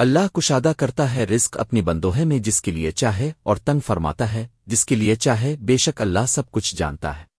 اللہ کشادہ کرتا ہے رزق اپنی بندوہے میں جس کے لیے چاہے اور تنگ فرماتا ہے، جس کے لیے چاہے، بے شک اللہ سب کچھ جانتا ہے۔